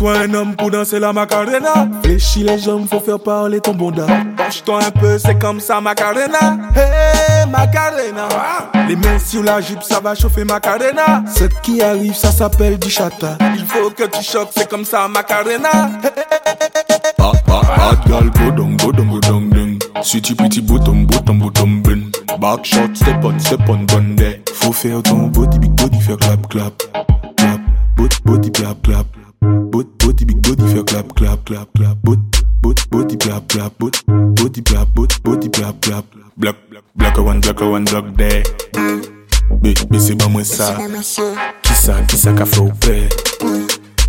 Trouve-toi un homme pour danser la macarena. Fléchis les jambes, faut faire parler ton bonda. Penche-toi un peu, c'est comme ça, macarena. Hey, macarena. Les mains sur la jupe, ça va chauffer macarena. Ce qui arrive, ça s'appelle du chata. Il faut que tu choques, c'est comme ça, macarena. Girl, go down, go down, go down, down. Sweetie pretty bottom, bottom, bottom, bin. Back shot, step on, step on, there. Faut faire ton body, big body, faire clap, clap. Clap, body, body, clap, clap. Clap, clap, clap, clap. Body, body, body, clap, clap. Body, body, clap, body, body, clap, clap. Black, black one, black one, black there. Mais, mais c'est pas moi ça. Qui ça, qui ça qu'a fait au père?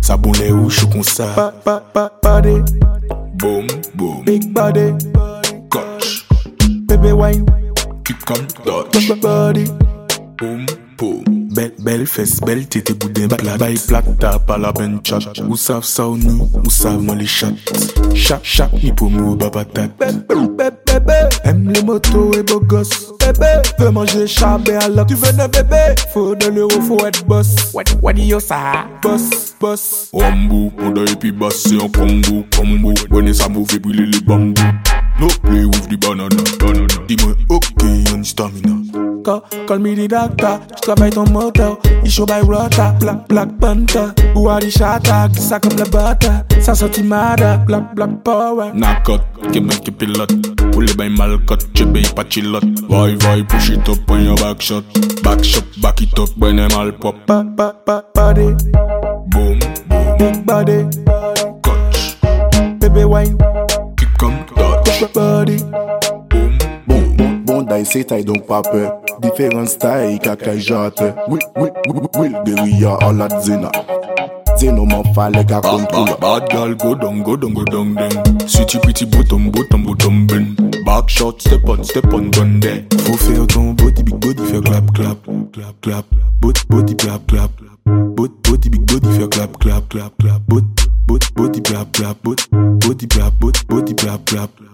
Ça bon les ou chou. Pa, pa, pa, body, Boom, boom, big body. coach. Baby wine, Kick comme dodge. body. Boom, boom. Bel, bel fes, bel tete bouden plat Bay plat ta pala ben chat. Ou sav sa ou nou, ou sav man li chat. Chak, chak ni pou mou babatat Bebe, bebe, bebe Em le moto e bo gos. Bebe, ve manje chabe alak Tu vene bebe, fo de l'euro fo et boss. Wadi yo sa Boss, boss. Wambou, oda epi bas se yon kongo Kongo, wene sa mou fe brile li bambou. No play with di banana. Di mwen ok. Stamina. Call, call me the doctor, je travaille ton moteur. Il show by rota, black, black panther. Ou à chata, ça comme la butter. Ça sortit mada, black, black power. Knock out, give me keep pilote. Pull it by malcut, chebe pas chilot. Vai, vai, push it up on your back shot. Back shot, back it up when I'm all pop. Pa, pa, pa, body, Boom, boom, big body. coach. Baby wine, Kick comme dodge. body. Boom, Bon, bon, bon, d'ail c'est taille donc pas peur. Different style kakay jate Wil, wil, wil, wil geriya alat zina Zeno fa like a controller. Bad girl, go dong, go dong, go dong den Sweetie pretty bottom, bottom, bottom ben Back shot, step on, step on, done den Fou fè ton body, big body fè clap, clap Clap, clap, body, body, clap, clap. Body, body, big body fè clap, clap, clap Body, body, body, clap, clap. Body, clap, body, body, clap, clap.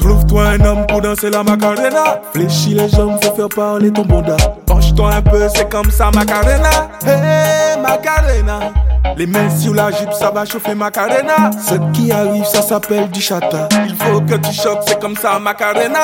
Trouve-toi un homme pour danser la macarena. Fléchis les jambes, faut faire parler ton bonda. Penche-toi un peu, c'est comme ça, macarena. Hey, macarena. Les mains sur la jupe, ça va chauffer macarena. Ce qui arrive, ça s'appelle du chata. Il faut que tu choques, c'est comme ça, macarena.